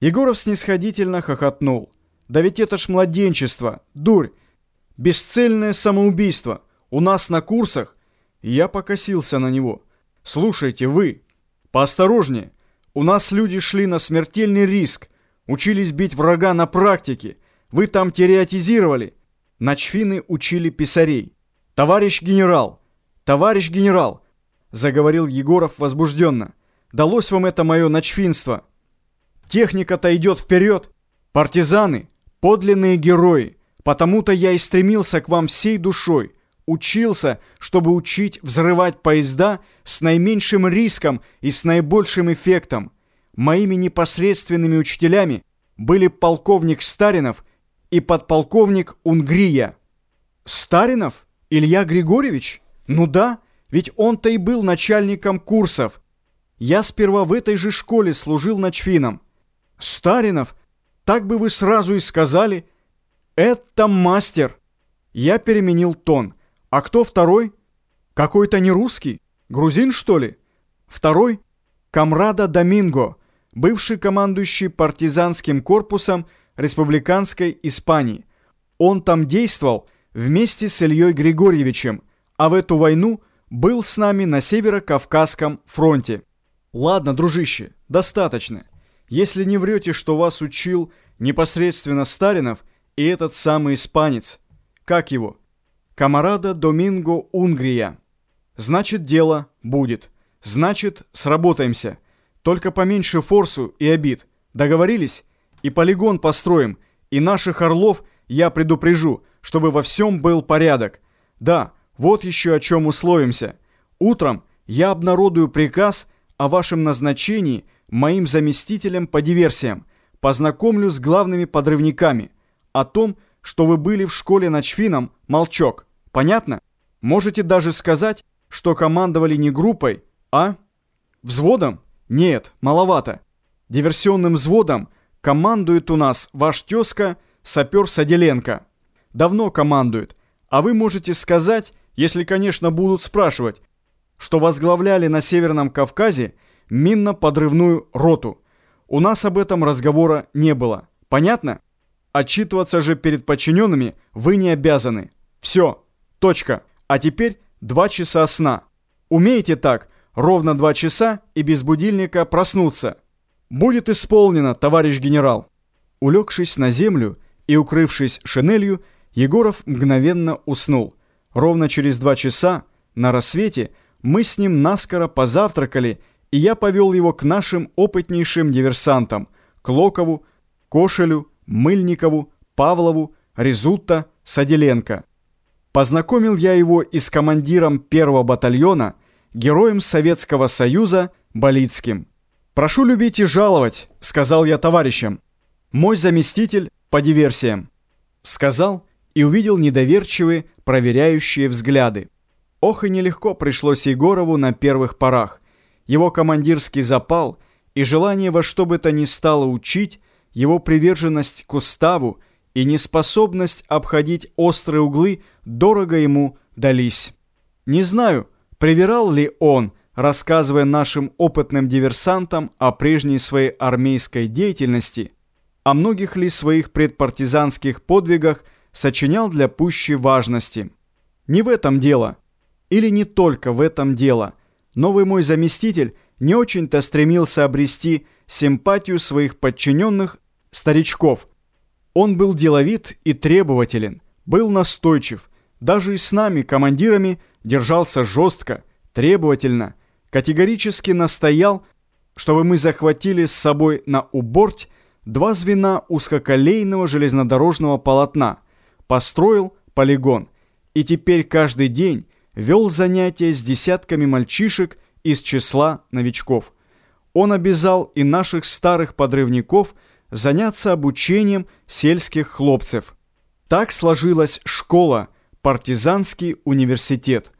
Егоров снисходительно хохотнул. «Да ведь это ж младенчество, дурь! Бесцельное самоубийство! У нас на курсах!» Я покосился на него. «Слушайте, вы, поосторожнее! У нас люди шли на смертельный риск, учились бить врага на практике. Вы там теоретизировали. Начфины учили писарей. Товарищ генерал! Товарищ генерал!» Заговорил Егоров возбужденно. «Далось вам это мое начфинство!» Техника-то идет вперед. Партизаны — подлинные герои. Потому-то я и стремился к вам всей душой. Учился, чтобы учить взрывать поезда с наименьшим риском и с наибольшим эффектом. Моими непосредственными учителями были полковник Старинов и подполковник Унгрия. Старинов? Илья Григорьевич? Ну да, ведь он-то и был начальником курсов. Я сперва в этой же школе служил ночфином. Старинов, так бы вы сразу и сказали. Это мастер. Я переменил тон. А кто второй? Какой-то не русский? Грузин, что ли? Второй — Камрада Доминго, бывший командующий партизанским корпусом республиканской Испании. Он там действовал вместе с Ильей Григорьевичем, а в эту войну был с нами на Северо-Кавказском фронте. Ладно, дружище, достаточно если не врете, что вас учил непосредственно Старинов и этот самый испанец. Как его? Камарада Доминго Унгрия. Значит, дело будет. Значит, сработаемся. Только поменьше форсу и обид. Договорились? И полигон построим, и наших орлов я предупрежу, чтобы во всем был порядок. Да, вот еще о чем условимся. Утром я обнародую приказ о вашем назначении – моим заместителем по диверсиям, познакомлю с главными подрывниками. О том, что вы были в школе ночфином, молчок. Понятно? Можете даже сказать, что командовали не группой, а взводом? Нет, маловато. Диверсионным взводом командует у нас ваш тезка сапер Саделенко. Давно командует. А вы можете сказать, если, конечно, будут спрашивать, что возглавляли на Северном Кавказе минно-подрывную роту. У нас об этом разговора не было. Понятно? Отчитываться же перед подчиненными вы не обязаны. Все. Точка. А теперь два часа сна. Умеете так, ровно два часа и без будильника проснуться. Будет исполнено, товарищ генерал. Улегшись на землю и укрывшись шинелью, Егоров мгновенно уснул. Ровно через два часа, на рассвете, мы с ним наскоро позавтракали и я повел его к нашим опытнейшим диверсантам – Клокову, Кошелю, Мыльникову, Павлову, Резутто, Саделенко. Познакомил я его и с командиром первого батальона, героем Советского Союза Болицким. «Прошу любить и жаловать», – сказал я товарищам. «Мой заместитель по диверсиям». Сказал и увидел недоверчивые, проверяющие взгляды. Ох и нелегко пришлось Егорову на первых порах – его командирский запал и желание во что бы то ни стало учить, его приверженность к уставу и неспособность обходить острые углы дорого ему дались. Не знаю, привирал ли он, рассказывая нашим опытным диверсантам о прежней своей армейской деятельности, о многих ли своих предпартизанских подвигах сочинял для пущей важности. Не в этом дело. Или не только в этом дело – Новый мой заместитель не очень-то стремился обрести симпатию своих подчиненных старичков. Он был деловит и требователен, был настойчив, даже и с нами, командирами, держался жестко, требовательно, категорически настоял, чтобы мы захватили с собой на уборть два звена узкоколейного железнодорожного полотна, построил полигон, и теперь каждый день вел занятия с десятками мальчишек из числа новичков. Он обязал и наших старых подрывников заняться обучением сельских хлопцев. Так сложилась школа, партизанский университет.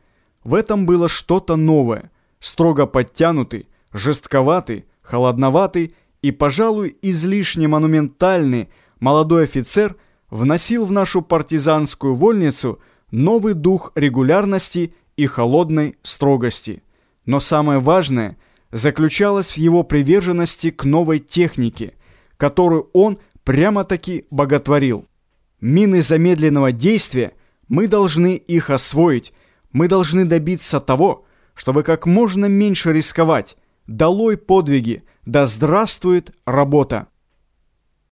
В этом было что-то новое, строго подтянутый, жестковатый, холодноватый и, пожалуй, излишне монументальный молодой офицер вносил в нашу партизанскую вольницу – новый дух регулярности и холодной строгости. Но самое важное заключалось в его приверженности к новой технике, которую он прямо-таки боготворил. Мины замедленного действия, мы должны их освоить, мы должны добиться того, чтобы как можно меньше рисковать. Долой подвиги, да здравствует работа!